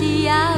夕阳